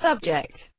Subject.